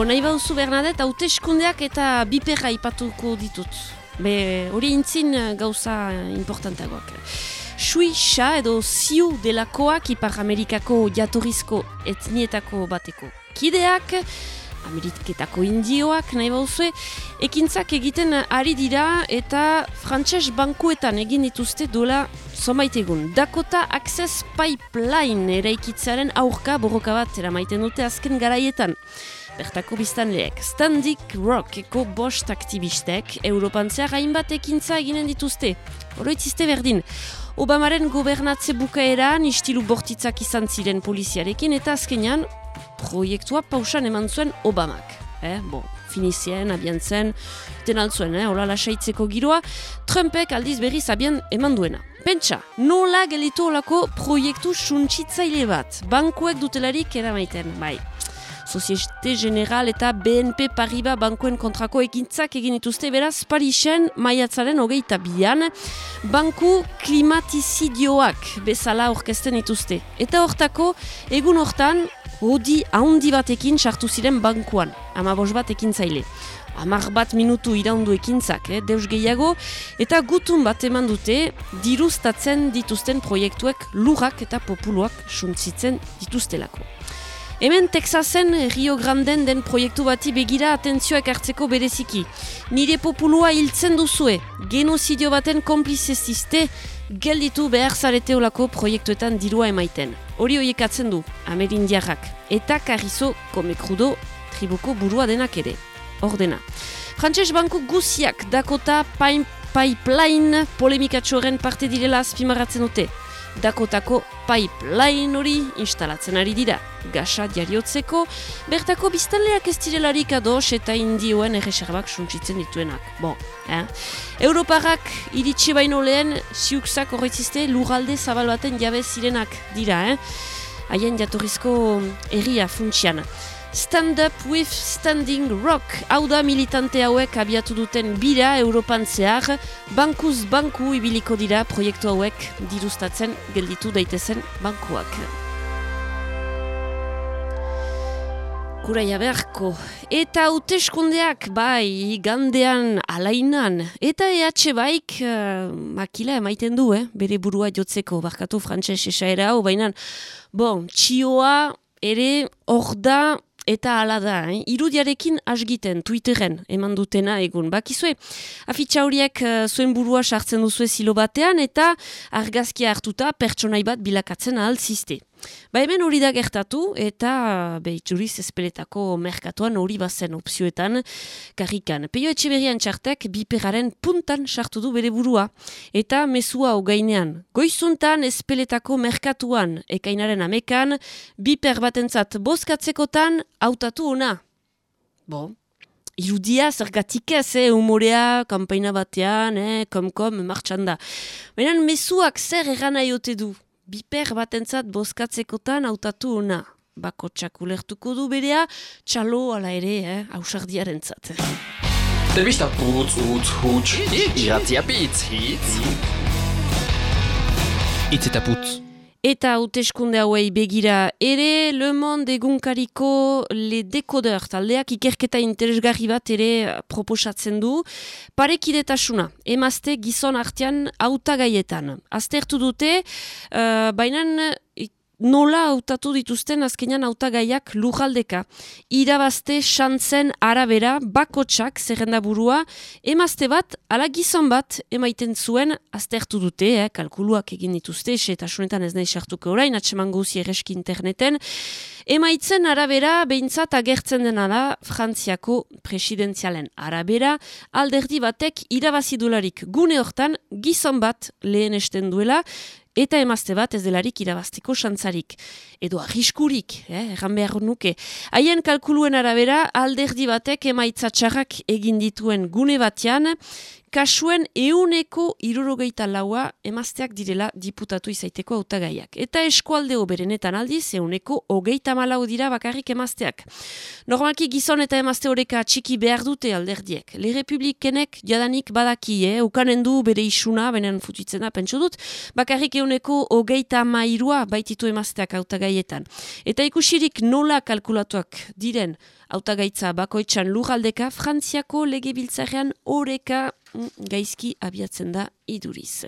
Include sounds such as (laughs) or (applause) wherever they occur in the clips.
Bo nahi bauzu Bernadet, hauteskundeak eta biperra ipatuko ditut. Be, hori intzin eh, gauza importanteagoak. Suixa edo ziu delakoak Ipar Amerikako jatorrizko etnietako bateko. Kideak, Ameriketako indioak nahi bauzue, ekintzak egiten ari dira eta frantses bankuetan egin dituzte dola somaitegun. Dakota Access Pipeline eraikitzaren aurka borroka bat eramaiten dute azken garaietan. Bertako biztanleek, Standik Rockeko bost aktivistek, Europantzea hainbat ekintza eginen dituzte. Oroitziste berdin, Obamaren gobernatze bukaeran istilu bortitzak izan ziren poliziarekin eta azkenean proiektua pausan eman zuen Obamak. Eh, bo, finizien, abian zen, ten altzuen, eh, hola lasaitzeko giroa, Trumpek aldiz berriz abian eman duena. Pentsa, nola gelitu olako proiektu suntsitzaile bat, bankuek dutelarik eramaiten, bai. Societe General eta BNP Paribas bankuen kontrako ekintzak egin dituzte beraz Parisen maiatzaren hogeita bian banku klimatizidioak bezala orkesten dituzte. Eta hortako, egun hortan, hodi haundi batekin sartu ziren bankuan, ama bat ekin zaile. Amar bat minutu iraundu ekintzak, eh, deus gehiago, eta gutun bat eman dute diruztatzen dituzten proiektuek lurrak eta populuak suntzitzen dituztelako. Hemen Texasen Rio Granden den proiektu bati begira atentzioak hartzeko bereziki. Nire populua hiltzen duzue, genozidio baten komplizezizte, gelditu behar zarete olako proiektuetan dirua emaiten. Hori horiek atzen du, Amerindiarrak, eta Karizo Komekrudo tribuko burua denak ere. Ordena. Frantses Banku guziak Dakota Pipeline polemikatxoren parte direla azpimarratzen dute. Dakotako pipeline hori instalatzen ari dira. Gasa diariotzeko, bertako biztanleak ez direlarik ados eta indioen erreserbak suntsitzen dituenak. Bo, eh? Europarrak iritsi baino lehen, ziukzak horretzizte lurralde zabal baten jabe zirenak dira, eh? Haien jatorrizko erria funtsian. Stand Up with Standing Rock hau da militante hauek abiatu duten bira Europan zehar, bankuz banku ibiliko dira proiektu hauek diruztatzen gelditu daitezen bankuak. Kuraia beharko. Eta hauteskundeak bai gandean alainan. Eta EH baik uh, makila emaiten du, eh? bere burua jotzeko, barkatu frantses esaera hau, baina, bon, txioa ere hor da Eta ala da, eh? irudiarekin asgiten, Twitteren, eman dutena egun. Bakizue, afitxa horiek uh, zuen burua sartzen duzue zilo batean, eta argazkia hartuta pertsonai bat bilakatzen ahal ziste. Ba hemen hori da gertatu eta behituriz ezpeletako merkatuan hori bazen opzioetan karrikan. Peio etxeberian txartek biperaren puntan sartu du bere burua eta mesua hogainean. Goizuntan ezpeletako merkatuan ekainaren amekan biper batentzat bozkatzekotan hautatu ona. Bo, irudia zergatik ez, eh, humorea, kampaina batean, eh, kom-kom, martxan da. Baina mesuak zer eran aiote du biper batentzat bozkatzekotan hautatu ona. Bako txakulertuko du berea, txalo ala ere, eh, hausardiaren zat. Telebista putz, utz, huts, iratzia pitz, hitz. Itz eta putz. Eta hauteskunde hauei begira ere Le Monde egunkariko Le Decoder taldeak ikerketa interesgarri bat ere proposatzen du parekidetasuna, emazte gizon artean hautagaietan. Aztertu dute, uh, baina nola hautatu dituzten azkenean hautagaiak lujaldeka. Irabazte xantzen arabera bakotsak zerrenda burua, emazte bat, ala gizon bat, emaiten zuen, aztertu dute, eh, kalkuluak egin dituzte, eta sunetan ez nahi sartuko orain, atseman guzi erreski interneten, emaitzen arabera, behintzat agertzen dena da, frantziako presidenzialen arabera, alderdi batek irabazidularik gune hortan, gizon bat lehen esten duela, eta emazte bat ez delarik irabazteko xantzarik. Edo arriskurik, eh, erran behar nuke. Haien kalkuluen arabera, alderdi batek emaitzatxarrak egin dituen gune batean, kasuen euneko irurogeita laua emazteak direla diputatu izaiteko hautagaiak. Eta eskualde berenetan aldiz euneko hogeita malau dira bakarrik emazteak. Normalki gizon eta emazte horeka txiki behar dute alderdiek. Le Republikenek jadanik badaki, eh? ukanen du bere isuna, benen futitzena pentsu dut, bakarrik euneko hogeita mairua baititu emazteak hautagaietan. Eta ikusirik nola kalkulatuak diren hautagaitza bakoitzan lurraldeka, Frantziako legebiltzarean oreka mm, gaizki abiatzen da iduriz.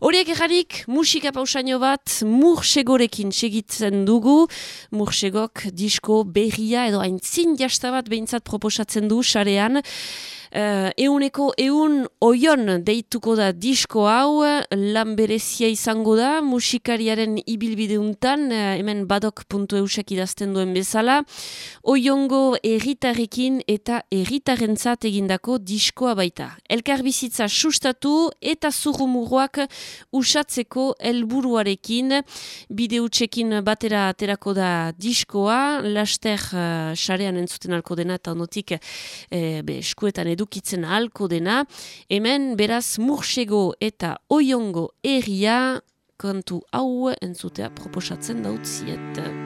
Horiek errarik, musika pausaino bat, mursegorekin segitzen dugu, mursegok disko berria edo hain zin jastabat behintzat proposatzen du sarean, Uh, euneko eun oion deituko da disko hau, lan berezia izango da, musikariaren ibilbideuntan, uh, hemen badok.eusak idazten duen bezala, oiongo erritarrekin eta erritarrentzat egindako diskoa baita. Elkar bizitza sustatu eta zurrumuruak usatzeko helburuarekin. Bideutxekin batera aterako da diskoa, laster uh, xarean entzuten alko dena eta onotik eh, eskuetan edukitzen ahalko dena, hemen beraz mursego eta oiongo erria kontu hau entzutea proposatzen dautziet.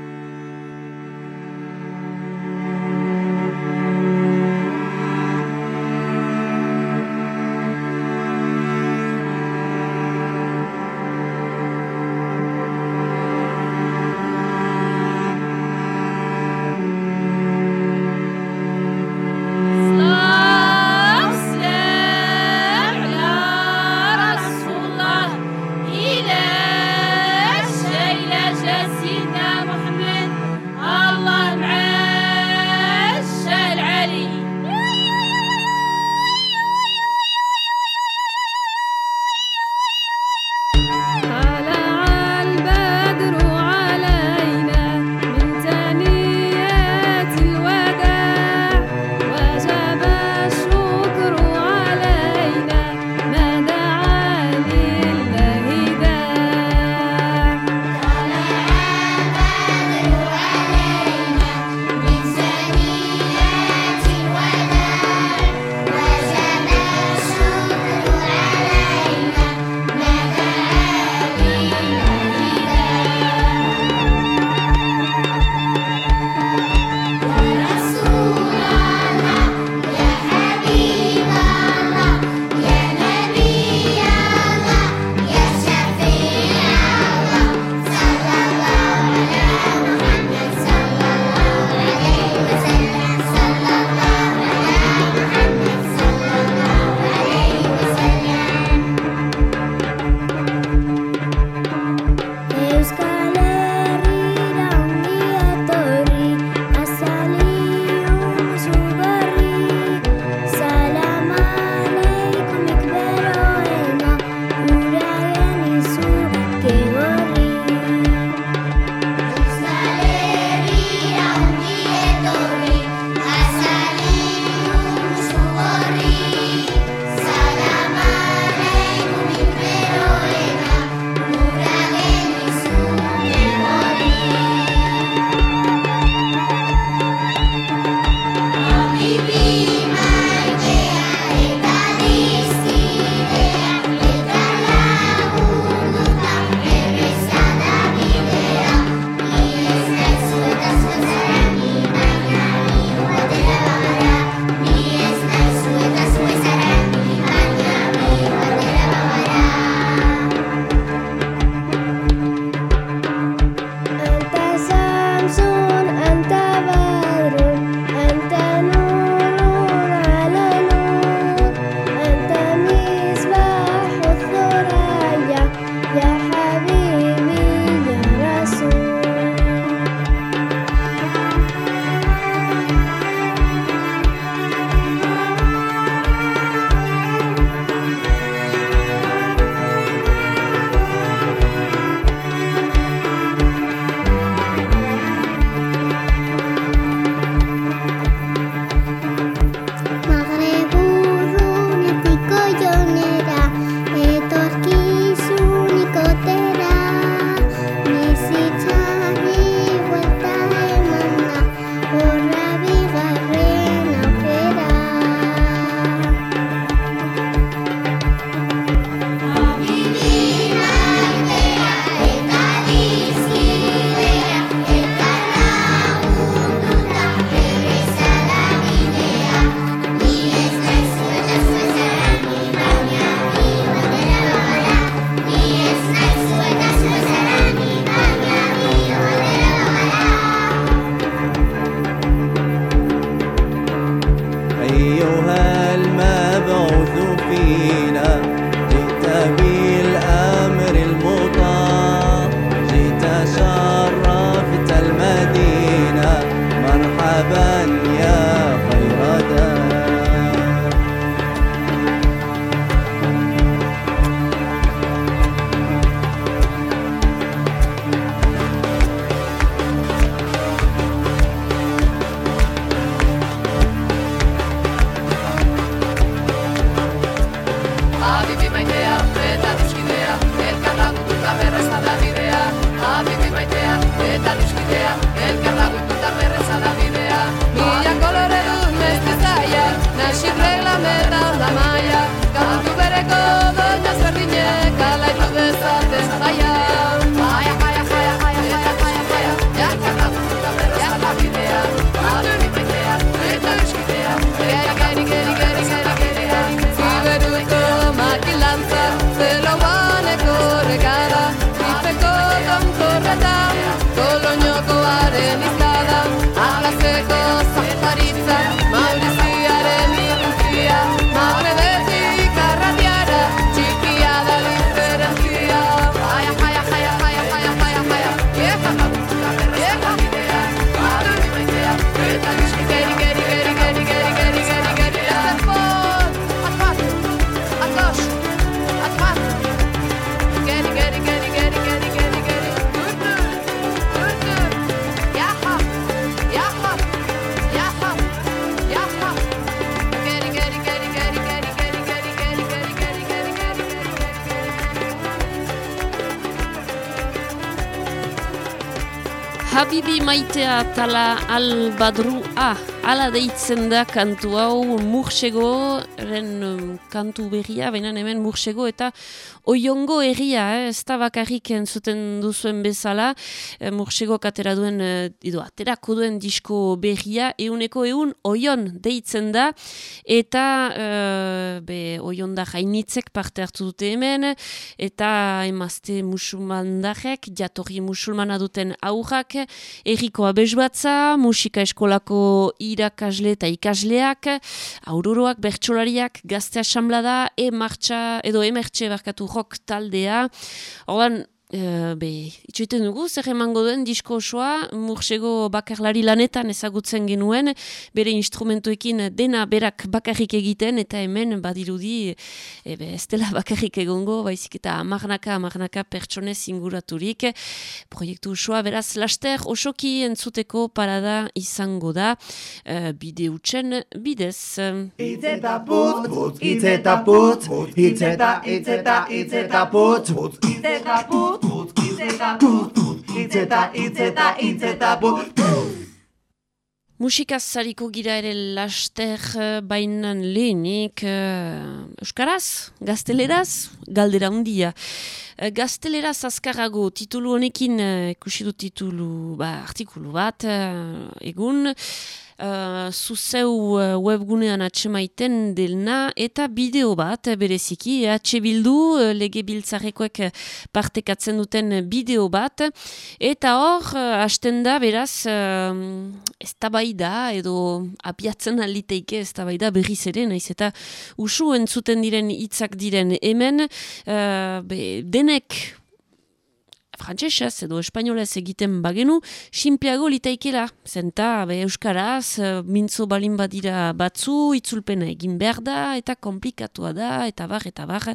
Maitea tala albadru a, ala deitzen da kantu hau mursego, eren um, kantu berria, benan hemen mursego eta oiongo erria, eh, ez da bakarrik entzuten duzuen bezala, eh, mursego katera duen, eh, edo aterako duen disko berria, euneko eun oion deitzen da, eta eh, be, oion da jainitzek parte hartu dute hemen, eta emazte musulmandarek, jatorri musulmana duten aurrak, erriko abesbatza, musika eskolako irakasle eta ikasleak, aururoak, bertsolariak, gazte asamblada, e-martxa, edo emertxe barkatu rock taldea. Ordan, Uh, be, itxoiten dugu, zer emango duen disko osoa, mursego bakarlari lanetan ezagutzen genuen, bere instrumentuekin dena berak bakarrik egiten, eta hemen badirudi, ebe, ez dela bakarrik egongo, baizik eta amarnaka, amarnaka pertsonez inguraturik. Proiektu osoa, beraz, laster osoki entzuteko parada izango da, uh, bide utxen bidez. Itz eta putz, putz, itz eta putz, itz eta, itz eta, itz eta putz, putz, itz eta putz, putz, itz eta putz, putz, itz eta, itz eta, itz eta putz. Musikaz zariko gira ere laster eh, bainan lehenik uh, Euskaraz, gazteleraz, galdera hundia. Uh, gazteleraz azkarago titulu honekin uh, ikusi du titulu ba, artikulu bat uh, egun. Uh, zuzeu uh, webgunean atxemaiten delna eta bideo bat uh, bereziki. Atxe bildu uh, lege biltzarekoek partekatzen duten bideo bat. Eta hor hasten da beraz uh, ez da edo apiatzen aliteike ez da berriz ere naiz eta usu entzuten diren hitzak diren hemen. Uh, be, denek frantsesez edo espainolez egiten bagenu, sinpleago litaikela. Zenta, be, euskaraz, eh, mintzo balin badira batzu, itzulpena egin behar da, eta komplikatua da, eta bar, eta bar.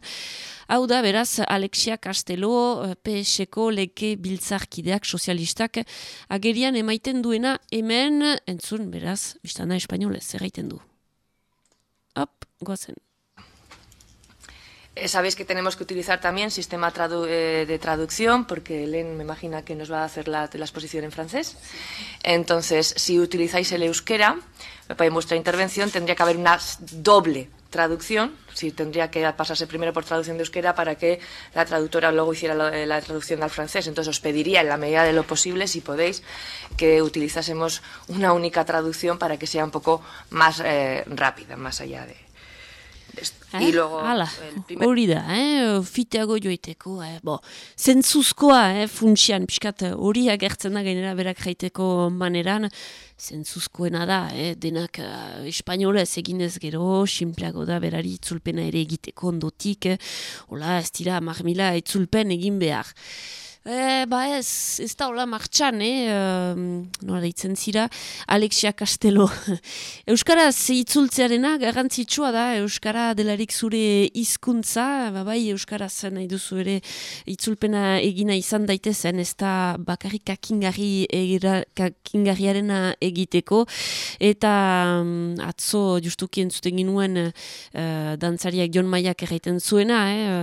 Hau da, beraz, Alexia Castelo, eh, PSko leke biltzarkideak sozialistak, agerian emaiten duena hemen, entzun, beraz, biztana espainolez, erraiten du. Hop, goazen. Eh, Sabéis que tenemos que utilizar también sistema tradu- eh, de traducción, porque Len me imagina que nos va a hacer la, exposición en francés. Entonces, si utilizáis el euskera, para vuestra intervención tendría que haber una doble traducción, si tendría que pasarse primero por traducción de euskera para que la traductora luego hiciera la, la traducción al francés. Entonces os pediría, en la medida de lo posible, si podéis, que utilizásemos una única traducción para que sea un poco más eh, rápida, más allá de. Eh? Y luego Hala, primer- hori da, eh? fiteago joiteko, eh? bo, zentzuzkoa, eh? funtsian, pixkat hori agertzen da gainera berak jaiteko maneran, zentzuzkoena da, eh? denak uh, espainolez eginez gero, simpleago da berari itzulpena ere egiteko ondotik, eh? hola, ez dira, marmila itzulpen egin behar. E, ba ez, ez da hola martxan, eh? Um, nola deitzen zira, Alexia Castelo. (laughs) Euskaraz itzultzearena garrantzitsua da, Euskara delarik zure hizkuntza, ba bai Euskaraz nahi duzu ere itzulpena egina izan daitezen, ez da bakarrik kakingarri kakingarriarena egiteko, eta um, atzo justuki entzuten ginuen uh, dantzariak John Maiak erraiten zuena, eh?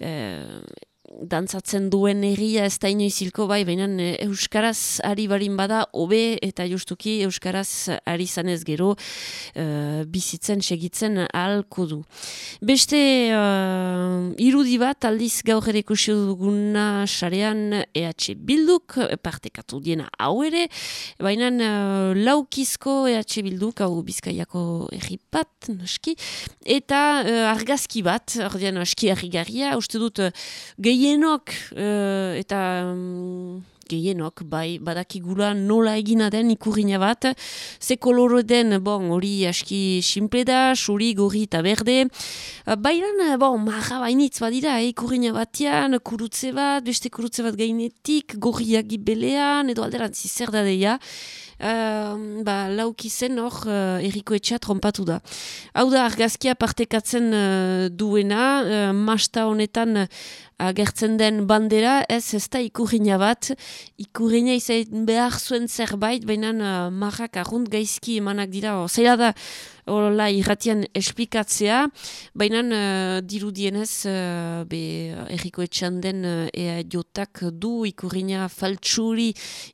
Uh, dantzatzen duen egia ez da inoizilko bai, baina eh, Euskaraz ari barin bada, hobe eta justuki Euskaraz ari zanez gero uh, bizitzen, segitzen ahalko du. Beste uh, irudi bat aldiz gaur ere duguna sarean EH Bilduk, partekatu diena hau ere, baina uh, laukizko EH Bilduk, hau bizkaiako erri bat, naski, eta uh, argazki bat, ordean aski harrigarria, uste dut uh, gehienok uh, eta um, gehienok, bai, badakigula nola egina den ikurriña bat, ze koloro den, bon, hori aski simple da, suri, gorri eta berde, uh, baina, bon, marra bainitz badira, eh, ikurriña batean, kurutze bat, beste kurutze bat gainetik, gorriak gibelean, edo alderantzi zer da deia, Uh, ba, lauki zen hor uh, erriko etxea trompatu da. Hau da argazkia partekatzen uh, duena, uh, masta honetan agertzen den bandera, ez ez da ikurriña bat, ikurriña izan behar zuen zerbait, baina uh, marrak arrunt gaizki emanak dira, zaila da, Horla irratian esplikatzea, baina uh, dirudienez uh, be, erriko etxan den uh, ea jotak du ikurriña faltsuri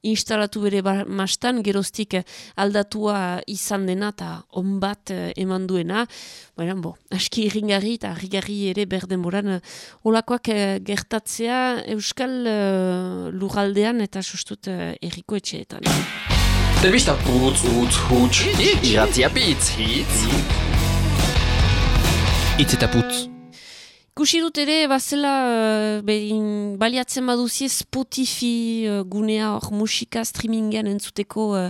instalatu bere ba, mastan, geroztik aldatua izan dena eta onbat uh, eman duena. Baina, bo, aski irringarri eta harrigarri ere berden boran, holakoak uh, gertatzea Euskal uh, Lugaldean eta sustut uh, erriko etxeetan. Telebista putz, utz, huts, iratzia bitz, hitz. Itz eta putz. Ikusi dut ere, bazela, uh, behin, baliatzen baduzie Spotify uh, gunea hor musika streamingean entzuteko uh,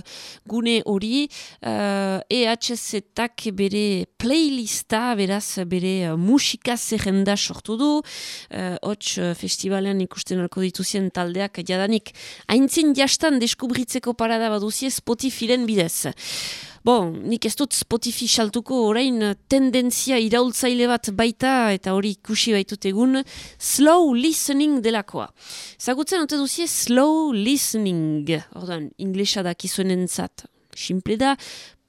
gune hori. Uh, EHZ-ak bere playlista, beraz, bere uh, musika zerrenda sortu du. Uh, Hots uh, festivalean ikusten alko dituzien taldeak jadanik. Aintzin jastan deskubritzeko parada baduzie Spotify-ren bidez. Bon, nik ez dut Spotify saltuko orain tendentzia iraultzaile bat baita eta hori ikusi baitut egun slow listening delakoa. Zagutzen ote duzie slow listening, ordan, inglesa da kizuen entzat. Simple da,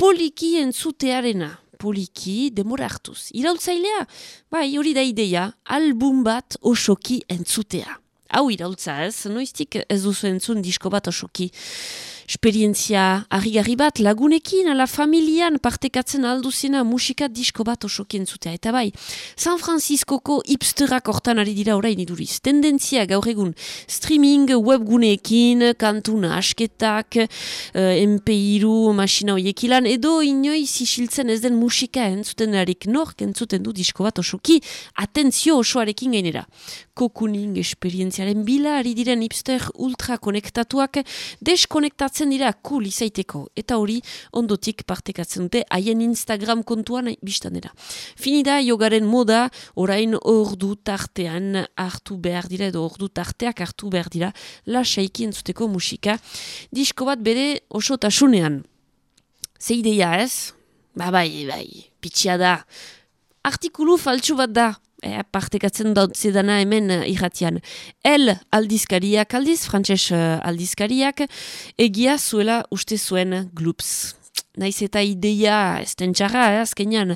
poliki entzutearena. Poliki demora hartuz. Iraultzailea? Bai, hori da ideia, album bat osoki entzutea. Hau iraultza ez, noiztik ez duzu entzun disko bat osoki esperientzia harri bat lagunekin, ala familian partekatzen alduzena musika disko bat osokien zutea. Eta bai, San Franciscoko hipsterak hortan ari dira orain iduriz. Tendentzia gaur egun streaming webguneekin, kantuna asketak, eh, MP2 masina hoiekilan, edo inoiz isiltzen ez den musika entzuten erik nork entzuten du disko bat osoki, atentzio osoarekin gainera. Kokuning esperientziaren bila ari diren hipster ultra konektatuak deskonektatzen hartzen dira cool izaiteko eta hori ondotik partekatzen dute haien Instagram kontuan biztan dira. Finida jogaren moda orain ordu tartean hartu behar dira edo ordu tarteak hartu behar dira lasaiki entzuteko musika disko bat bere oso tasunean. Zeideia ez? Ba bai, bai, pitsia da. Artikulu faltsu bat da, e, partekatzen dautze dana hemen uh, irratian. El aldizkariak aldiz, frantses uh, aldizkariak, egia zuela uste zuen glups. Naiz eta ideia ez den txarra, eh, azkenean.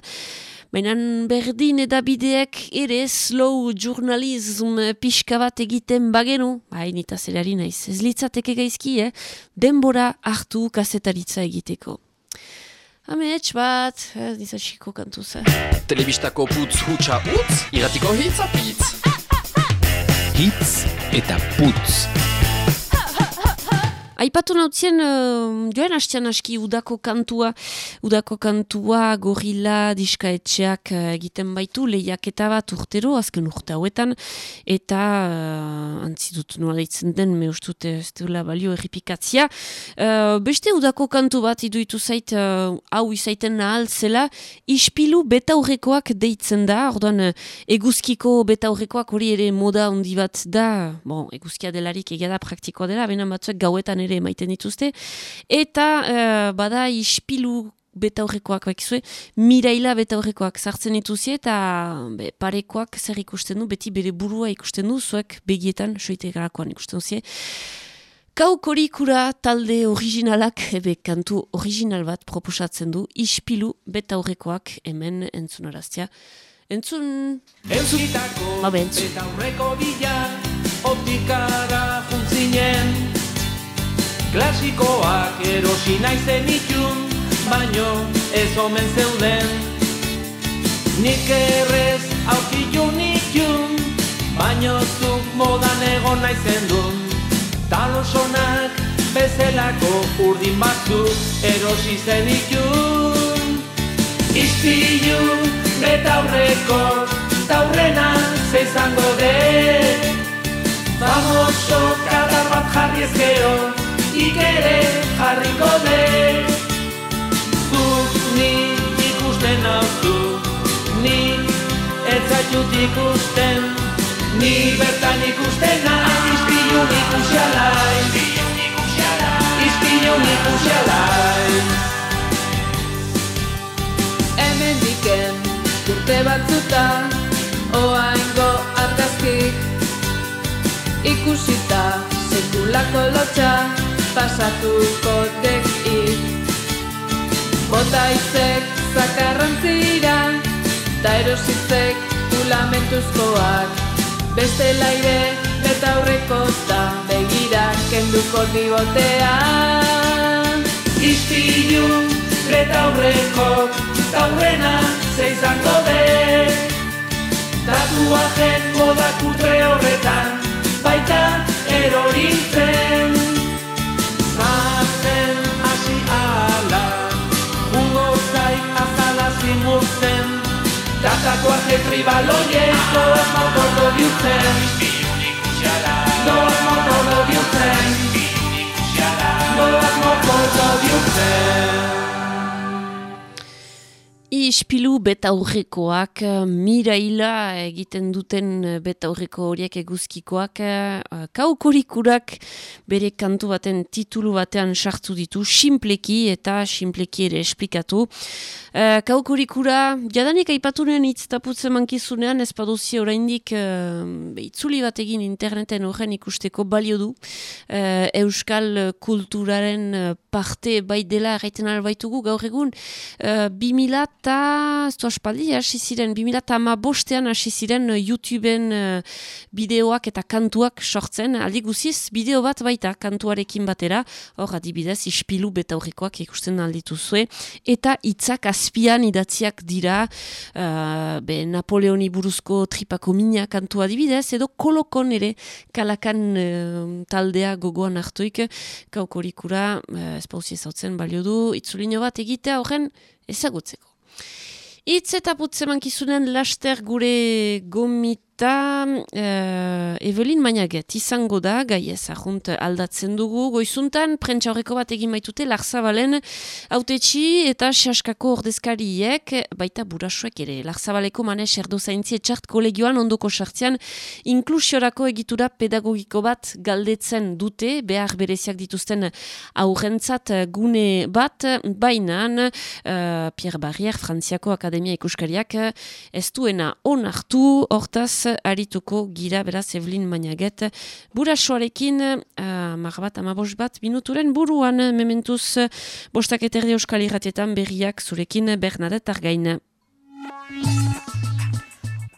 Baina berdin edabideek ere slow journalism pixka bat egiten bagenu, hain eta zerari naiz, ez litzateke gaizki, eh? denbora hartu kasetaritza egiteko. Amets bat, ez dizatxiko kantuz, eh? Telebistako putz hutsa utz, iratiko hitz apitz. Hitz eta putz. Aipatu nautzien, uh, joan hastean aski udako kantua, udako kantua gorila diskaetxeak uh, egiten baitu, lehiaketa bat urtero, azken urte hauetan, eta uh, antzidut nola itzen den, me ustute ez duela balio erripikatzia. Uh, beste udako kantu bat iduitu zait, uh, hau izaiten nahal zela, ispilu betaurrekoak deitzen da, orduan uh, eguzkiko betaurrekoak hori ere moda handi bat da, bon, eguzkia delarik egada praktikoa dela, benen batzuek gauetan ere emaiten dituzte. Eta uh, bada ispilu betaurrekoak bakizue, miraila betaurrekoak sartzen dituzie eta be, parekoak zer ikusten du, beti bere burua ikusten du, zuek begietan, soite garakoan ikusten duzie. Kau korikura talde originalak, ebe kantu original bat proposatzen du, ispilu betaurrekoak hemen entzunaraztia. Entzun... Entzutako Ba, entzun. eta aurreko bila optikara juntzinen Klasikoak erosi naizen itun, baino ez omen zeuden. Nik errez aurkitu nitun, baino zuk modan egon naizen dun Talosonak bezelako urdin batzuk erosi zen itun betaurreko taurrena ze izango den. Famoso kadar bat jarri ezkero ikere jarriko den Zuk ni ikusten nauzu ni ez zaitut ikusten Ni bertan ikusten naiz. Ispilu ikusi alai Ispilu ikusi alai Hemen diken urte batzuta Oaingo argazkik Ikusita sekulako lotxa Pasatuko dekik Botaizek zakarrantzira Ta erositzek ulamentuzkoak Beste laire beta aurreko da Begira kenduko dibotea Ispilu beta aurreko taurrena ze izango den Tatuajen moda kutre horretan baita erorintzen Ta tatuaje tribaloien doaz motordo bihurtzen Doaz motordo bihurtzen Doaz motordo bihurtzen Ispilu betaurrekoak, eh, miraila egiten duten eh, betaurreko horiek eguzkikoak, eh, kaukurikurak bere kantu baten titulu batean sartu ditu, simpleki eta simpleki ere esplikatu. Kaukurikura, jadanik aipatunen hitz taputzen mankizunean, ez paduzi oraindik itzuli bat egin interneten horren ikusteko balio du. Euskal kulturaren parte bai dela erraiten albaitugu gaur egun. Uh, 2000 eta, ez du aspaldi, hasi ziren, 2000 eta ama bostean hasi ziren uh, YouTubeen uh, bideoak eta kantuak sortzen, aldi guziz, bideo bat baita kantuarekin batera, hor adibidez, ispilu beta horrekoak ikusten alditu zue, eta hitzak azpian idatziak dira, uh, be Napoleoni buruzko tripako mina kantua adibidez, edo kolokon ere kalakan uh, taldea gogoan hartuik, kaukorikura, uh, ez pauzi ezautzen balio du, itzulino bat egitea horren ezagutzeko. Itz eta putze mankizunen laster gure gomita uh, Evelin Mainaget izango da, gai ez aldatzen dugu. Goizuntan, prentsa horreko bat egin baitute, Larzabalen autetxi eta xaskako ordezkariek, baita burasuek ere. Larzabaleko manes erdo zaintzi etxart kolegioan ondoko sartzean, inklusiorako egitura pedagogiko bat galdetzen dute, behar bereziak dituzten aurrentzat gune bat, bainan, uh, Pierre Barrière, Frantziako Akademia Ikuskariak, ez duena onartu, hortaz, arituko gira, beraz, Evelyn Mainaget, burasoarekin, uh, mar bat, amabos bat, minuturen buruan, mementuz, bostak eterdi euskal irratietan berriak zurekin Bernadette Argain.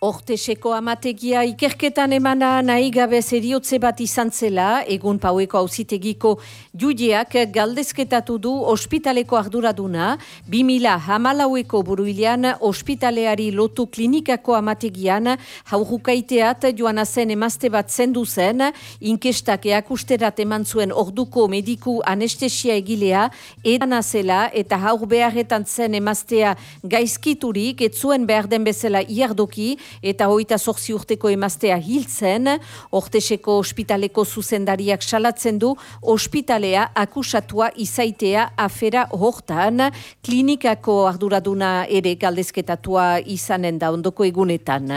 Horteseko amategia ikerketan emana nahi gabe zeriotze bat izan zela, egun paueko auzitegiko judiak galdezketatu du ospitaleko arduraduna, 2000 hamalaueko buruilean ospitaleari lotu klinikako amategian haurukaiteat joan zen emazte bat zendu zen, inkestak eakusterat eman zuen orduko mediku anestesia egilea, edan zela eta haur beharretan zen emaztea gaizkiturik, ez zuen behar den bezala iardoki, eta hoita zorzi urteko emaztea hiltzen, orteseko ospitaleko zuzendariak salatzen du, ospitalea akusatua izaitea afera hortan, klinikako arduraduna ere galdezketatua izanen da ondoko egunetan.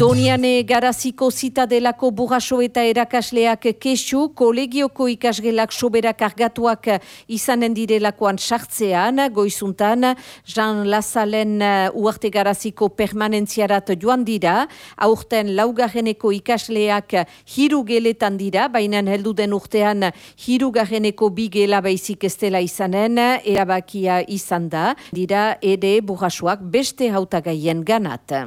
Doniane garaziko zitadelako burraso eta erakasleak kesu, kolegioko ikasgelak soberak argatuak izanen direlakoan sartzean, goizuntan, Jean Lazalen uh, uarte garaziko permanentziarat joan dira, aurten laugarreneko ikasleak hiru geletan dira, baina heldu den urtean hiru garreneko bi gela baizik estela izanen, erabakia izan da, dira ere burrasoak beste hautagaien ganat.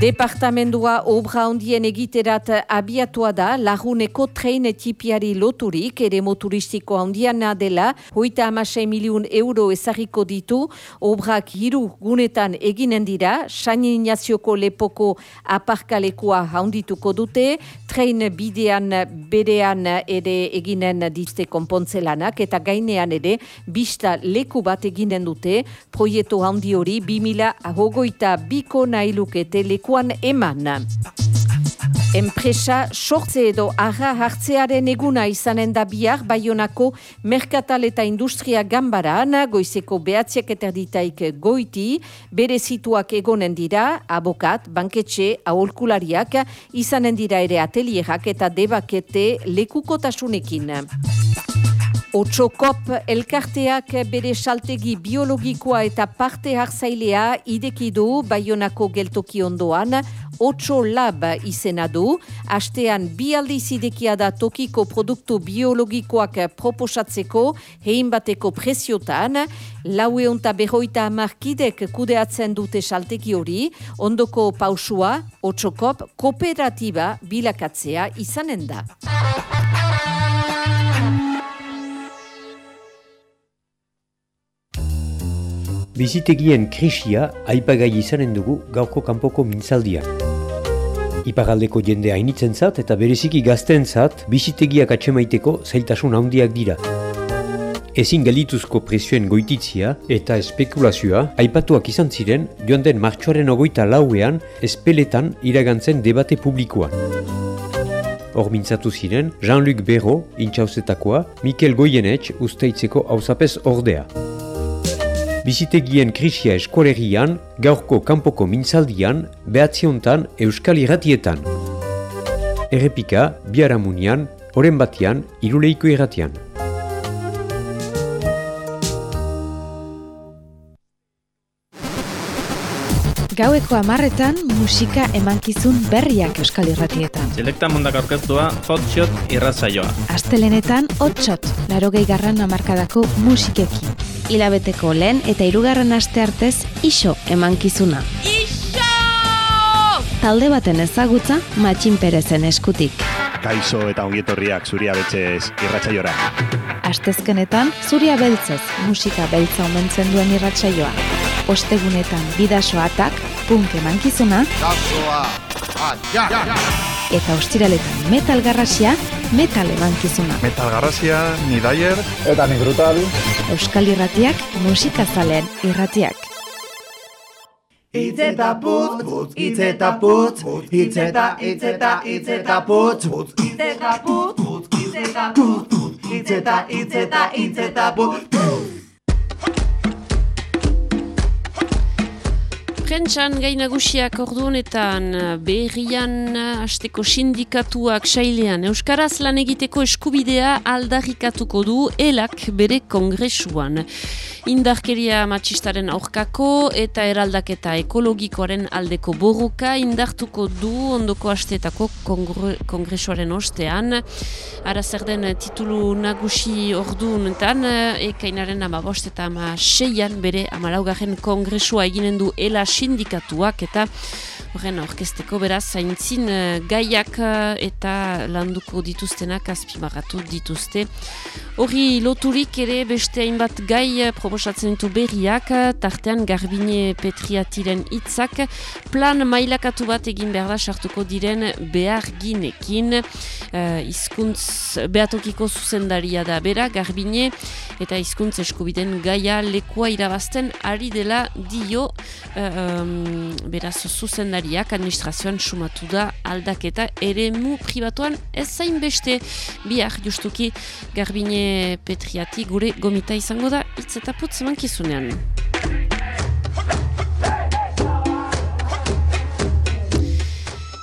Departamendua obra ondien egiterat abiatua da laguneko trein tipiari loturik. Ere moturistiko handiana dela, hoita amasei miliun euro ezagiko ditu, obrak hiru gunetan eginen dira, Sani Ignazioko lepoko aparkalekua handituko dute, trein bidean berean ere eginen dizte konpontzelanak, eta gainean ere bista leku bat eginen dute, proieto handi hori, 2000 ahogoita biko nailukete leku lekuan eman. Enpresa sortze edo arra hartzearen eguna izanen da bihar Bayonako Merkatal eta Industria Gambaran, goizeko behatziak eterditaik goiti, bere situak egonen dira, abokat, banketxe, aholkulariak, izanen dira ere atelierak eta debakete lekukotasunekin. Otsokop elkarteak bere saltegi biologikoa eta parte hartzailea idekidu Baionako geltoki ondoan, Otso Lab izena du, hastean bi aldiz idekia da tokiko produktu biologikoak proposatzeko, hein bateko presiotan, laue onta behoita kudeatzen dute saltegi hori, ondoko pausua, Otsokop kooperatiba bilakatzea izanen da. Bizitegien krisia aipagai izanen dugu gaurko kanpoko mintzaldian. Ipagaldeko jende hainitzen zat eta bereziki gazten zat bizitegiak atxemaiteko zailtasun handiak dira. Ezin gelituzko presioen goititzia eta espekulazioa aipatuak izan ziren joan den martxoaren ogoita lauean espeletan iragantzen debate publikoan. Hor mintzatu ziren Jean-Luc Berro, intxauzetakoa, Mikel Goyenetx usteitzeko hauzapez ordea. Bizitegien krisia eskolerian, gaurko kanpoko mintzaldian, behatziontan euskal irratietan. Errepika, biaramunian, oren batian, iruleiko irratian. Gaueko amarretan musika emankizun berriak euskal irratietan. Selekta mundak aurkeztua hotshot irratzaioa. Astelenetan hotshot, laro garran amarkadako musikekin. Hilabeteko lehen eta hirugarren aste artez iso emankizuna. Iso! Talde baten ezagutza matxin perezen eskutik. Kaixo eta ongietorriak zuria betxez irratzaiora. Astezkenetan zuria beltzez musika beltza omentzen duen irratsaioa. Ostegunetan bidaso atak, punk emankizuna. Eta ostiraletan metal garrasia, metal emankizuna. Metal garrasia, ni daier. Eta ni brutal. Euskal irratiak, musika zaleen irratiak. Itzeta putz, putz, itzeta putz, itzeta, itzeta, itzeta putz, putz, itzeta putz, putz, itzeta putz, itzeta, itzeta, itzeta putz, Prentxan gai nagusiak orduanetan berrian hasteko sindikatuak sailean Euskaraz lan egiteko eskubidea aldarrikatuko du elak bere kongresuan. indarkeria matxistaren aurkako eta eraldaketa ekologikoaren aldeko borroka indartuko du ondoko astetako kongresuaren ostean. Ara zer den titulu nagusi ordu honetan, ekainaren ama bost eta ama seian bere amalaugarren kongresua eginen du ela sindikatuak eta horren orkesteko beraz zaintzin gaiak eta landuko dituztenak azpimagatu dituzte. Hori loturik ere beste hainbat gai proposatzen ditu berriak, tartean garbine petriatiren hitzak. Plan mailakatu bat egin behar da sartuko diren behar ginekin, uh, izkuntz behatokiko zuzendaria da bera, garbine eta hizkuntz eskubiden gaia lekua irabazten ari dela dio. Uh, um, beraz zuzendariak administrazioan sumatu da aldaketa ere mu privatuan ez zain beste bihar justuki garbine petriati gure gomita izango da hitz eta putz emankizunean.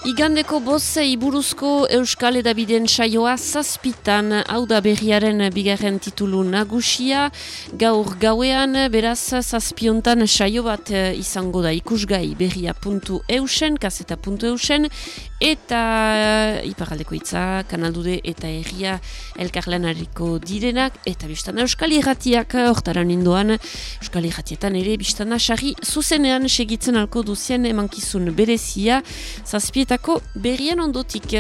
Igandeko boze iburuzko Euskal Edabideen saioa zazpitan. Hau da berriaren bigarren titulu nagusia. Gaur gauean beraz zazpiontan saio bat eh, izango da ikusgai. Berria puntu eta uh, iparaldeko itza, kanaldude eta erria elkarlanariko direnak eta biztana Euskal Irratiak hortaran indoan Euskal Irratietan ere biztana sari zuzenean segitzen alko duzien emankizun berezia. Zazpieta Berrietako berrien ondotik.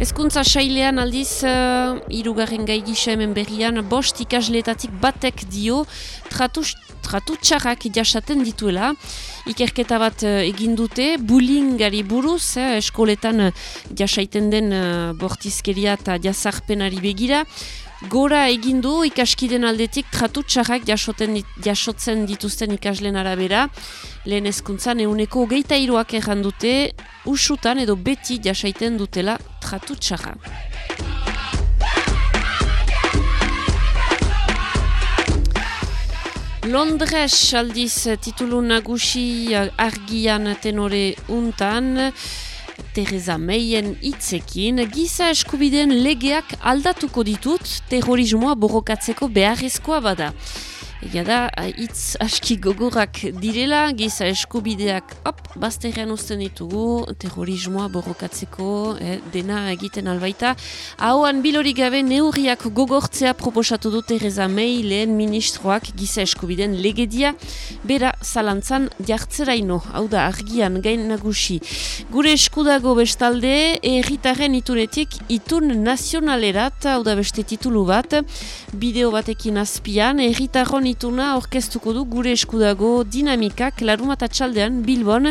Ezkuntza sailean aldiz, uh, irugarren gai gisa hemen berrian, bost ikasletatik batek dio, tratu, tratu txarrak jasaten dituela. Ikerketa bat uh, egin dute, bullyingari buruz, eh, eskoletan uh, jasaiten den uh, bortizkeria eta jazarpenari begira. Gora egin du ikaskiden aldetik tratu txarrak jasotzen dituzten ikaslen arabera. Lehen ezkuntzan euneko geita iruak dute usutan edo beti jasaiten dutela tratu txarra. Londres aldiz titulu nagusi argian tenore untan. Teresa Meien hitzekin giza eskubideen legeak aldatuko ditut terrorismoa borrokatzeko beharrezkoa bada. Egia da, hitz aski gogorak direla, giza eskubideak, hop, bazterrean usten ditugu, terrorismoa borrokatzeko, eh, dena egiten albaita. Hauan bilorik gabe neurriak gogortzea proposatu du Teresa May lehen ministroak giza eskubideen legedia, bera zalantzan jartzeraino, hau da argian gain nagusi. Gure eskudago bestalde, erritaren itunetik itun nazionalerat, hau da beste titulu bat, bideo batekin azpian, erritaron ituna orkestuko du gure eskudago dinamikak larumata txaldean Bilbon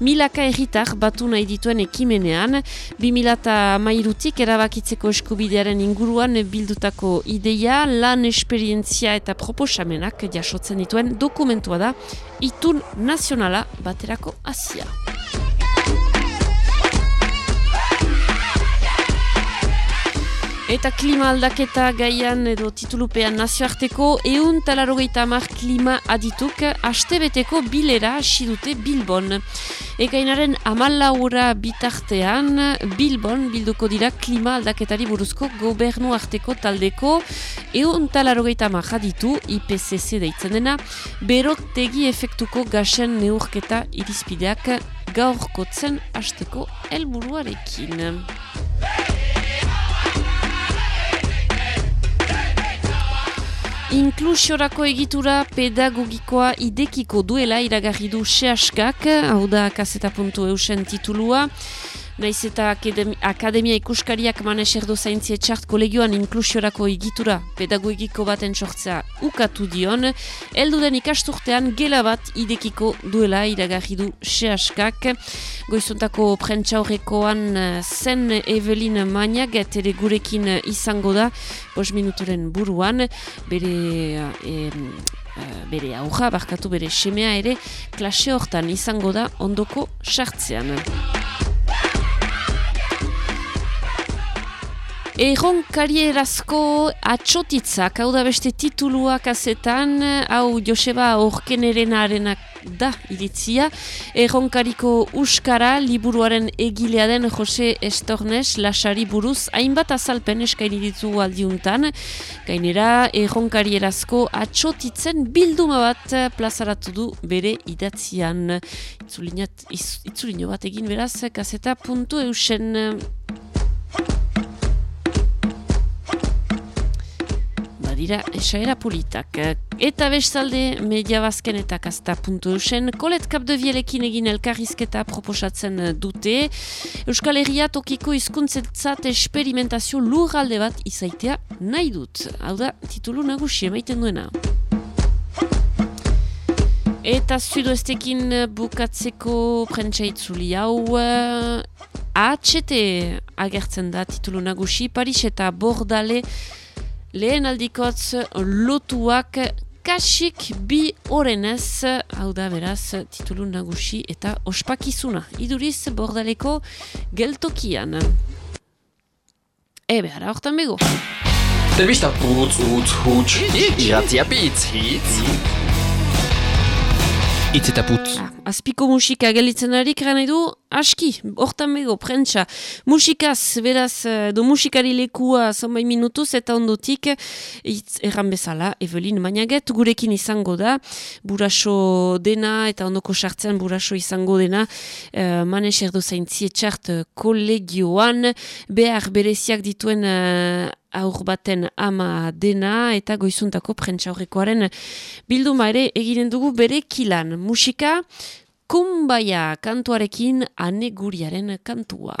milaka erritar batu nahi dituen ekimenean 2000 mairutik erabakitzeko eskubidearen inguruan bildutako ideia, lan esperientzia eta proposamenak jasotzen dituen dokumentua da itun nazionala baterako asia. Eta klima aldaketa gaian edo titulupean nazioarteko eun talarogeita amar klima adituk astebeteko bilera hasi dute Bilbon. Ekainaren amalaura bitartean Bilbon bilduko dira klima aldaketari buruzko gobernu arteko taldeko eun talarogeita amar aditu IPCC deitzen dena berotegi efektuko gasen neurketa irizpideak gaurkotzen hasteko helburuarekin. Inklusiorako egitura pedagogikoa idekiko duela iragarri du sehaskak, hau da kaseta.eusen titulua. Naiz eta Akademia Ikuskariak maneserdo zaintzie txart kolegioan inklusiorako egitura pedagogiko baten sortzea ukatu dion, heldu den ikasturtean gela bat idekiko duela iragarri du sehaskak. Goizuntako prentsaurrekoan eh, zen Evelin Maniak ere gurekin izango da, bos minuturen buruan, bere... E, bere auja, barkatu bere semea ere, klase hortan izango da ondoko sartzean. Egon karierazko atxotitzak, hau da beste tituluak azetan, hau Joseba Orkenerenaren da iritzia. Erronkariko Uskara, liburuaren egilea den Jose Estornes, lasari buruz, hainbat azalpen eskaini ditu aldiuntan. Gainera, erronkarierazko atxotitzen bilduma bat plazaratu du bere idatzian. Itzulino bat egin beraz, kaseta puntu eusen... dira esaera politak. Eta bestalde, media bazken eta kasta puntu eusen, kolet kapdevielekin egin elkarrizketa proposatzen dute. Euskal Herria tokiko izkuntzetzat esperimentazio lurralde bat izaitea nahi dut. Hau da, titulu nagusi emaiten duena. Eta zudoestekin bukatzeko prentsaitzuli hau... AHT agertzen da titulu nagusi, Paris eta Bordale lehen aldikotz lotuak kasik bi orenez, hau da beraz titulu nagusi eta ospakizuna. Iduriz bordaleko geltokian. Ebe, ara hortan bego. Telbista putz, utz, huts, iratzia pitz, hitz. Itz eta putz. Ah, azpiko musika gelitzen ari nahi du, aski, hortan bego, prentsa. Musikaz, beraz, eh, do musikari lekua zonbai minutuz eta ondotik, itz erran bezala, Evelin Mainaget, gurekin izango da, buraso dena eta ondoko sartzen buraso izango dena, uh, manes erdo zaintzi etxart kolegioan, behar bereziak dituen uh, aur baten ama dena eta goizuntako prentsa horrekoaren bilduma ere eginen dugu bere kilan. Musika, Kumbaya kantuarekin aneguriaren kantua.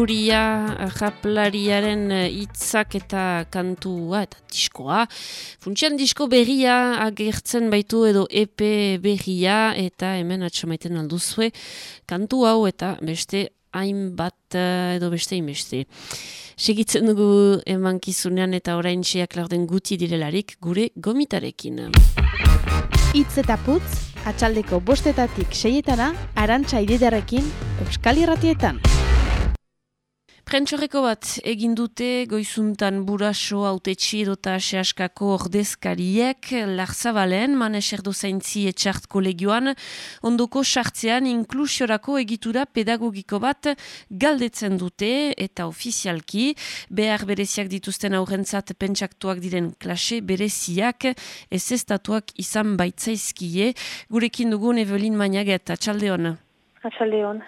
Guria japlariaren hitzak eta kantua eta diskoa. Funtsian disko berria agertzen baitu edo EP berria eta hemen atxamaiten alduzue kantu hau eta beste hainbat uh, edo beste inbeste. Segitzen dugu emankizunean eta orain seak laurden guti direlarik gure gomitarekin. Itz eta putz, atxaldeko bostetatik seietana, arantxa ididarekin, Euskal Irratietan. Prentxorreko bat egin dute goizuntan buraso autetxi edota sehaskako ordezkariek. Larzabalen maneserdo zaintzi etxart kolegioan ondoko sartzean inklusiorako egitura pedagogiko bat galdetzen dute eta ofizialki. Behar bereziak dituzten aurrentzat pentsaktuak diren klase bereziak ez estatuak izan baitzaizkie. Gurekin dugun Evelin Mainaget, atxaldeon. Atxaldeon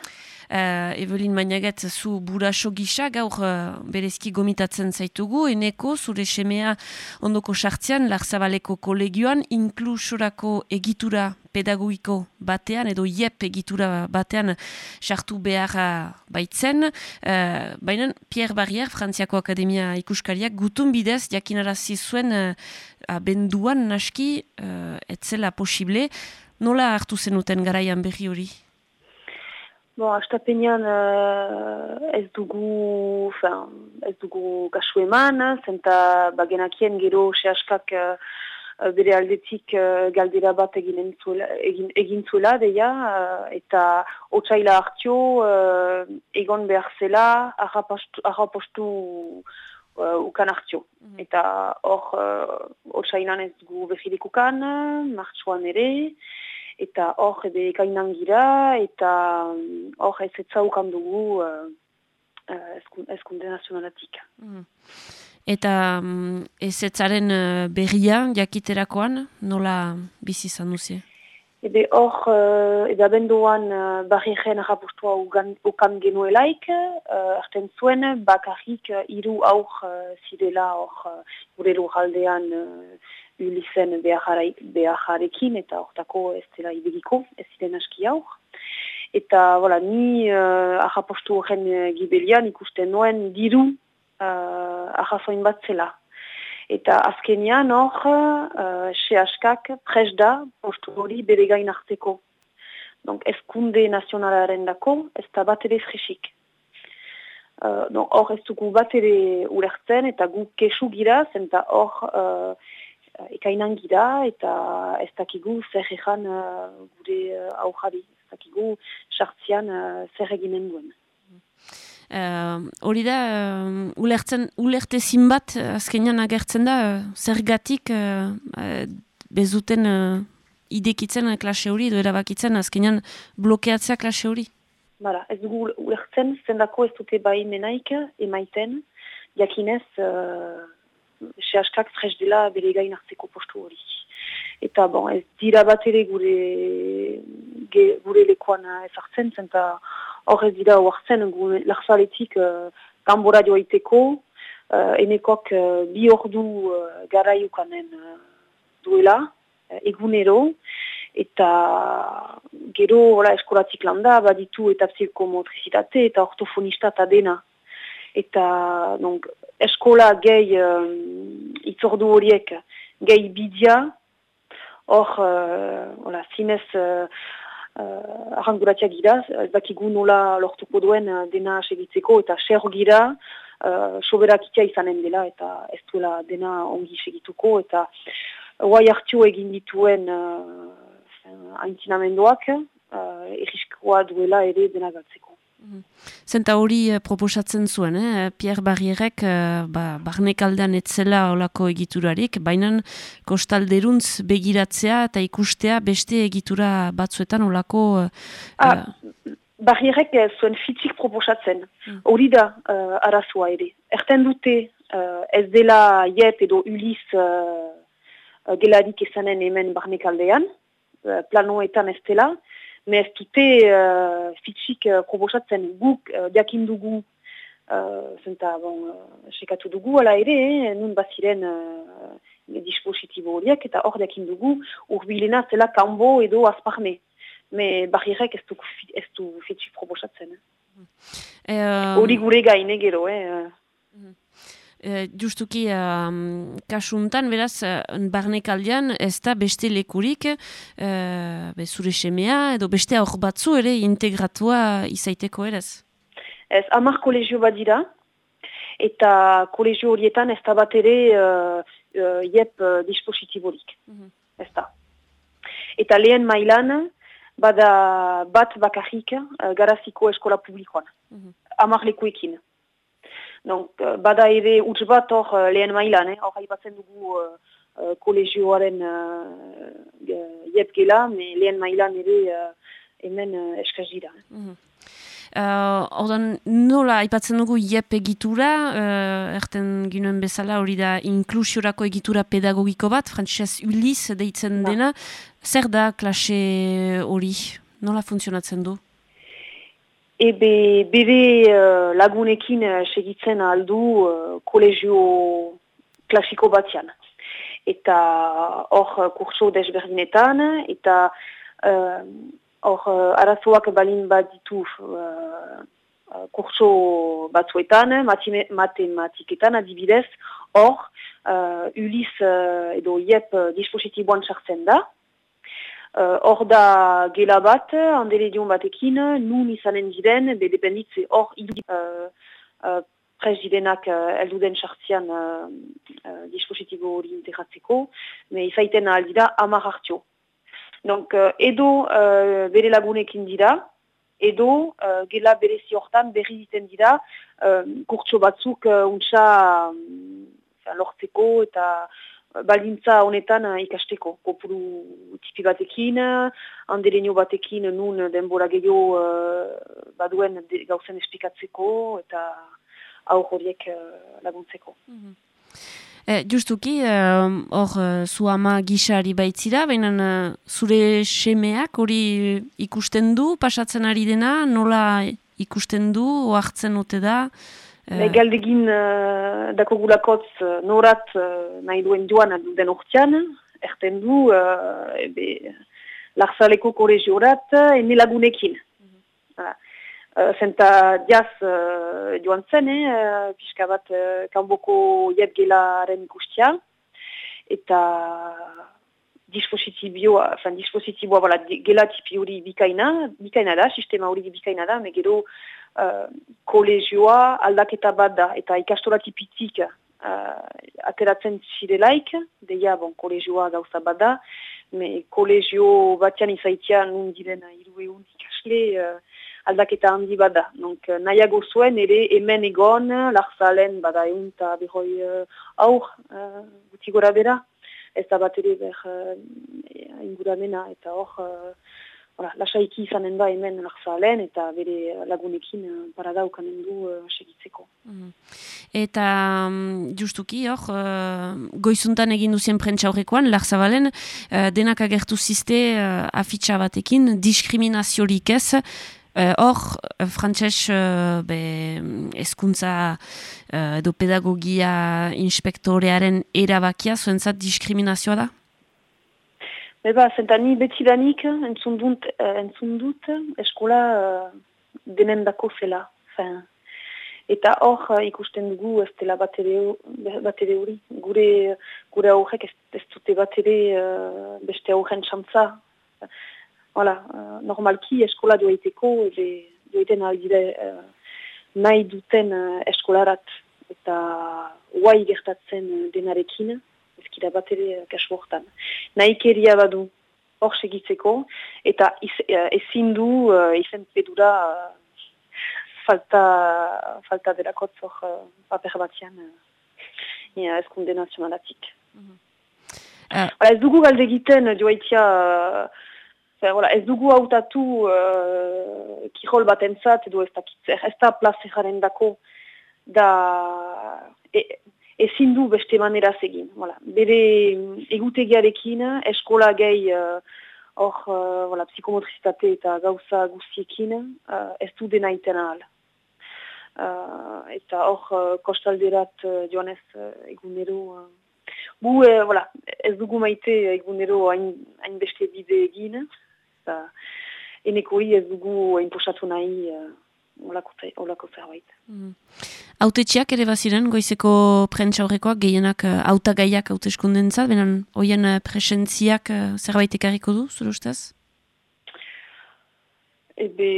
uh, Evelin Mainaget zu buraso gisa gaur uh, berezki gomitatzen zaitugu, eneko zure semea ondoko sartzean, larzabaleko kolegioan, inklusorako egitura pedagogiko batean edo iep egitura batean sartu behar baitzen. Uh, Baina Pierre Barrier, Frantziako Akademia ikuskariak, gutun bidez jakinarazi zuen uh, abenduan naski uh, etzela posible. Nola hartu zenuten garaian berri hori? Bon, astapenean uh, ez dugu, fin, ez dugu gasu eman, zenta bagenakien gero sehaskak uh, bere aldetik uh, galdera bat egin, egin, egin zuela, deia, uh, eta otsaila hartio uh, egon behar zela harrapostu uh, ukan hartio. Mm -hmm. Eta hor, uh, otsailan ez dugu behirik ukan, martxuan ere, eta hor ebe gainan gira, eta mm, hor ez etzaukan dugu uh, uh, eskunde nazionalatik. Mm. Eta um, ez etzaren uh, berria jakiterakoan, nola bizi izan duzi? Ebe hor, uh, ebe abenduan uh, barri egen rapostua ukan genuelaik, uh, arten zuen bakarrik uh, iru aur uh, zidela hor uh, gure lurraldean uh, ulizen behajarekin eta hortako ez dela ibegiko, ez ziren aski aur. Eta, voilà, ni uh, ahapostu horren uh, gibelian ikusten noen diru uh, ahazoin bat zela. Eta azkenian hor, uh, xe askak pres da postu hori bere gain hartzeko. Donc, ezkunde nazionalaren dako, ez da bat ere fresik. Uh, hor ez dugu bat ere ulertzen eta gu kesu gira, zenta hor uh, ekainan gira eta ez dakigu zer egan uh, gure uh, aujari, ez dakigu sartzian uh, zer eginen duen. Hori uh, da, uh, ulertzen, ulerte zinbat azkenean agertzen da, uh, zergatik uh, uh, bezuten uh, idekitzen klase hori, edo erabakitzen azkenean blokeatzea klase hori? Bara, ez dugu ulertzen, zendako ez dute bai menaik, emaiten, jakinez... Uh, sehaskak fres dela bere gain hartzeko postu hori. Eta bon, ez dira bat ere gure, ge, gure lekoan ezartzen, zenta hor ez dira huartzen gure larzaletik uh, gambora joaiteko, uh, enekok uh, bi ordu uh, garaiukanen uh, duela, uh, egunero, eta gero ora, eskolatik landa, baditu eta psiko motrizitate eta ortofonista eta dena. Eta donc, eskola gehi um, itzordu horiek gehi bidia, hor, uh, zinez uh, uh, arranguratia gira, bakigu nola lortuko duen uh, dena segitzeko eta ser gira, uh, soberakitia izanen dela eta ez duela dena ongi segituko eta guai hartio egin dituen uh, haintinamenduak uh, duela ere dena galtzeko. Zenta hori uh, proposatzen zuen, eh? Pierre Barrierek uh, ba, barnek aldean etzela olako egiturarik, baina kostalderuntz begiratzea eta ikustea beste egitura batzuetan olako... Uh, ah, Barrierek zuen fitzik proposatzen, hmm. hori da uh, arazua ere. Erten dute uh, ez dela iep edo uliz uh, gelarik ezanen hemen barnek aldean, uh, planoetan ez dela, ez dute uh, fitxik uh, proposatzen guk uh, diakin dugu uh, zenta, bon, uh, sekatu dugu ala ere, eh, nun baziren uh, dispositibo horiek eta hor diakin dugu urbilena zela kanbo edo azparme. Me barrirek ez du, ez du fitxik proposatzen. Hori eh? gure gaine gero, eh? Mm Eh, justuki um, kasuntan, beraz, uh, barnek aldean, ez da beste lekurik, uh, be, zure semea, edo beste aur batzu ere integratua izaiteko eraz? Ez, amar kolegio bat dira, eta kolegio horietan ez da bat ere uh, uh, iep uh, dispositiborik. Ez da. Eta lehen mailan, bada bat bakarrik uh, garaziko eskola publikoan. Amar lekuekin. Donc, uh, bada ere utz bat hor uh, lehen mailan, eh? hor haipatzen dugu uh, kolegioaren uh, iep gela, me lehen mailan ere uh, hemen uh, eskaz dira. Mhm. Uh, Ordan, nola aipatzen dugu IEP egitura, uh, erten ginoen bezala hori da inklusiorako egitura pedagogiko bat, Frantses Uliz deitzen dena, zer da klase hori? Nola funtzionatzen du? Ebe bere uh, lagunekin uh, segitzen aldu uh, kolegio klasiko batian. Eta hor uh, kurso desberdinetan, eta uh, hor uh, arazoak balin bat ditu uh, uh, kurso batzuetan, matematiketan adibidez, hor uh, uliz uh, edo iep uh, dispositiboan sartzen da. Hor uh, da gela bat, handele dion batekin, nun izanen diren, be dependitze hor idu uh, uh, prez direnak uh, elduden sartzean uh, uh, dispositibo hori integratzeko, me izaiten aldida amar hartio. Donc, uh, edo uh, bere lagunekin dira, edo uh, gela berezi hortan berri diten dira, uh, kurtso batzuk uh, untsa um, lortzeko eta balintza honetan uh, ikasteko. Kopuru tipi batekin, handelenio batekin nun denbora gehiago uh, baduen gauzen esplikatzeko eta aur horiek uh, laguntzeko. Mm E, justuki, hor e, zu ama gixari baitzira, baina zure semeak hori ikusten du, pasatzen ari dena, nola ikusten du, oartzen ote da? E... Galdegin uh, dako gulakotz uh, norat uh, nahi duen joan den ortean, erten du, uh, ebe, larzaleko kolegiorat, ene lagunekin. Mm Zenta uh, diaz uh, joan zen, eh, uh, pixka bat uh, kanboko jeb ikustia, eta dispositiboa, enfin, dispositiboa, voilà, gela tipi hori bikaina, bikaina da, sistema hori bikaina da, megero uh, kolegioa aldaketa bat da, eta ikastola tipitik uh, ateratzen zirelaik, deia, bon, kolegioa gauza bat da, me izaitean nun ikasle, uh, aldaketa handi bada. Donc, euh, nahiago zuen ere hemen egon, larzalen bada egun eta behoi uh, aur, uh, guti gora bera, ez da bat ere ber uh, inguramena eta hor, uh, lasaiki izanen da hemen larzalen eta bere lagunekin uh, paradaukanen du uh, segitzeko. Mm. Eta um, justuki hor, uh, goizuntan egin duzien prentsa horrekoan, larzabalen, uh, denak agertu ziste uh, afitxa batekin, diskriminaziorik ez, Eh, hor, uh, frantxez uh, ezkuntza uh, edo pedagogia inspektorearen erabakia, zuentzat diskriminazioa da? Beba, zentani beti danik entzun dut, entzun dut eskola uh, denen dako zela. Fin. Eta hor ikusten dugu ez dela bat ere hori. Gure, gure aurrek ez, ez dute bat ere uh, beste aurren txantza. Hala, uh, normalki eskola duaiteko, duaiten aldire uh, nahi duten uh, eskolarat eta guai gertatzen denarekin, ezkira bat ere kasu hortan. Nahi keria badu hor segitzeko, eta iz, uh, ezin du uh, izen pedura uh, falta, falta derakotz hor uh, paper batian uh, eskunde nazionalatik. Mm -hmm. uh. Ez dugu galde egiten duaitia uh, Voilà, ez dugu hautatu uh, kirol bat entzat edo ez dakitzer, ez da plazeraren dako da e, du beste manera zegin. Voilà. Bere egutegiarekin, eskola gehi uh, hor uh, voilà, psikomotrizitate eta gauza guztiekin uh, ez du dena iten ahal. Uh, eta hor uh, kostalderat uh, joan ez uh, egunero... Uh, gu, uh, voilà, ez dugu maite egunero hain, hain beste bide egin, eta eneko hori ez dugu inposatu nahi uh, olako zerbait. Mm. Autetxiak ere baziren, goizeko prentsa horrekoak, gehienak uh, autagaiak hauteskunden zat, benen hoien uh, presentziak uh, zerbait ekarriko du, zure ustez? Ebe,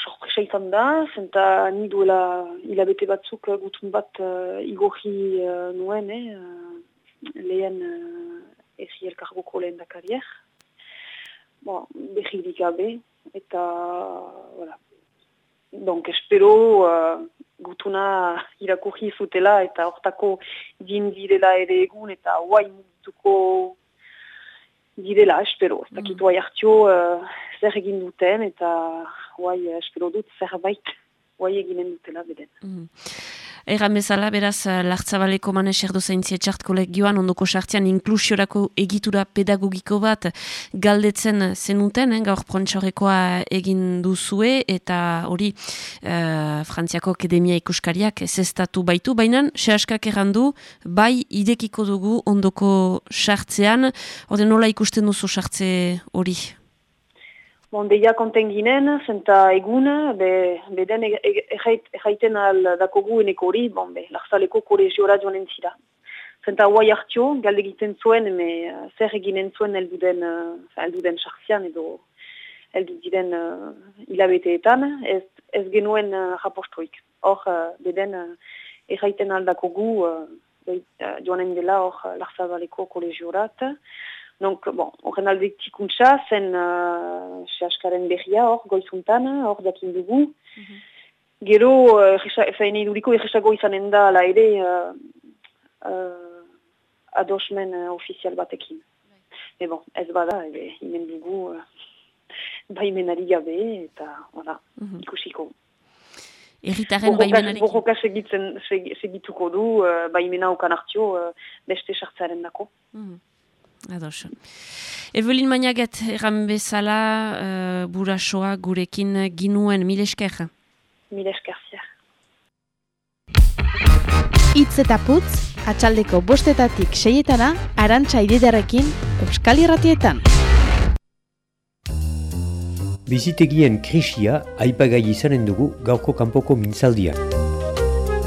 sorpresa izan da, zenta ni duela hilabete batzuk uh, gutun bat uh, igorri uh, nuen, eh, uh, lehen uh, erri elkargoko lehen dakariak. Bon, behirik gabe, eta, voilà. Donc, espero uh, gutuna irakurri zutela, eta hortako din direla ere egun, eta huai mugituko direla, espero. Ez dakit huai hartio uh, zer egin duten, eta huai uh, espero dut zerbait huai eginen dutela beden. Mm. Egan bezala, beraz, lartzabaleko manes erdo zaintzia txart kolegioan, ondoko sartzean inklusiorako egitura pedagogiko bat galdetzen zenuten, eh, gaur prontxorekoa egin duzue, eta hori eh, Frantziako Akademia ikuskariak ezestatu baitu, baina sehaskak errandu, bai idekiko dugu ondoko sartzean, hori nola ikusten duzu sartze hori? Bon, deia konten ginen, zenta egun, be, beden erraiten al dakogu eneko hori, bon, be, larzaleko kolegiora joan entzira. Zenta huai hartio, galde egiten zuen, me, zer eginen zuen elduden, uh, elduden sartzian edo eldudiren uh, hilabeteetan, ez, ez genuen uh, rapostoik. Hor, uh, beden uh, erraiten al dakogu uh, be, uh, joanen dela hor uh, larzaleko kolegiorat, Donc, bon, horren alde tikuntza, zen uh, sehaskaren berria hor, goizuntan, hor dakin dugu. Mm -hmm. Gero, uh, iduriko egesago izanen da, la ere, uh, uh, adosmen uh, ofizial batekin. Mm -hmm. bon, ez bada, ebe, imen dugu, uh, baimenari gabe, eta, voilà, mm -hmm. ikusiko. Erritaren baimenarekin. Borroka segitzen, segituko du, uh, baimena okan hartio, uh, beste sartzaren dako. Mm -hmm. Ados. Evelin Mainaget, erran bezala, uh, burasoa gurekin ginuen, mil esker? Mil esker, ziar. Itz eta putz, atxaldeko bostetatik seietana, arantxa ididarekin, Euskal Irratietan. Bizitegien krisia aipagai izanen dugu gaurko kanpoko mintzaldia.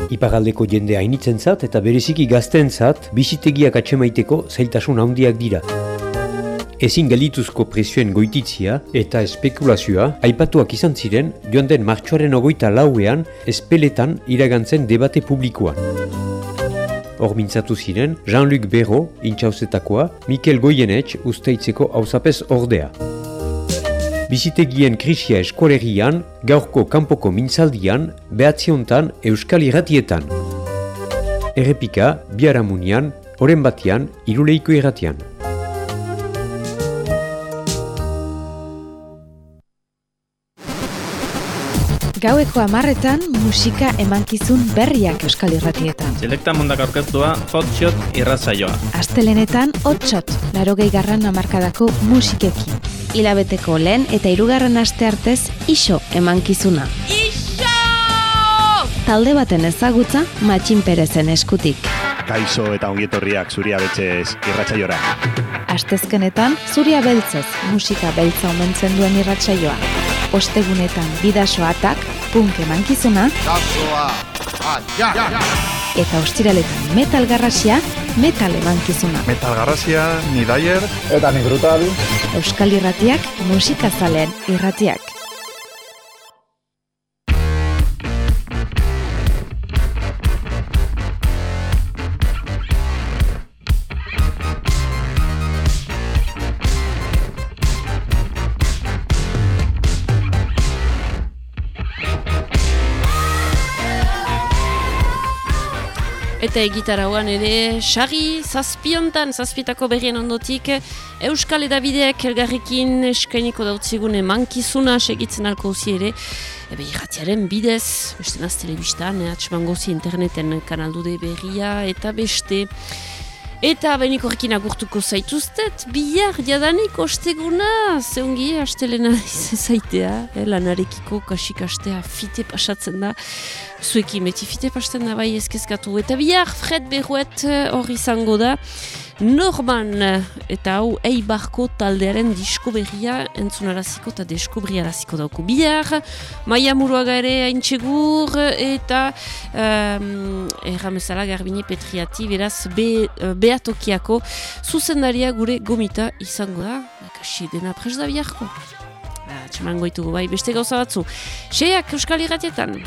Ipagaldeko jende hainitzen zat eta bereziki gazten zat bizitegiak atxemaiteko zailtasun handiak dira. Ezin gelituzko presioen goititzia eta espekulazioa aipatuak izan ziren joan den martxoaren ogoita lauean espeletan iragantzen debate publikoan. Hor mintzatu ziren Jean-Luc Berro, intxauzetakoa, Mikel Goyenetx usteitzeko hausapez ordea. Bizitegien krisia eskolerian, gaurko kanpoko mintzaldian, behatziontan euskal irratietan. Errepika, biaramunian, oren batian, iruleiko irratian. Gaueko amarretan musika emankizun berriak euskal irratietan. Selekta mundak aurkeztua hotshot irratzaioa. Astelenetan hotshot, larogei garran amarkadako musikekin. Hilabeteko lehen eta hirugarren aste artez iso emankizuna. Iso! Talde baten ezagutza matxin perezen eskutik. Kaixo eta ongietorriak zuria betxez irratsaiora. Astezkenetan zuria beltzez musika beltza omentzen duen irratsaioa. Ostegunetan bidasoatak, punk emankizuna, eta ostiraletan metal garrasia, metal emankizuna. Metal garrasia, ni daier. Eta ni brutal. Euskal irratiak, musikazalean irratiak. Eta egitarauan ere, sari, zazpiontan, zazpietako berrien ondotik, Euskal Edabideak elgarrekin eskainiko dautzigun emankizuna segitzen alko uzi ere, ebe irratiaren bidez, beste naz telebistan, eh, atxeman interneten kanaldude berria eta beste. Eta benik horrekin agurtuko zaituztet, bihar jadanik osteguna, zeungi, astelena (laughs) zaitea, eh, lanarekiko kasik astea fite pasatzen da, zuekin beti fite pasatzen da bai ezkezkatu. Eta bihar Fred Berruet hori izango da, Norman eta hau eibarko taldearen disko berria entzunaraziko eta deskobriaraziko dauko bihar. Maia muruaga ere haintxegur eta um, erramezala garbini petriati beraz be, beatokiako zuzendaria gure gomita izango da. Kasi dena pres da biharko. atxeman goitugu, bai, beste gauza batzu. Seiak Euskal Iratietan.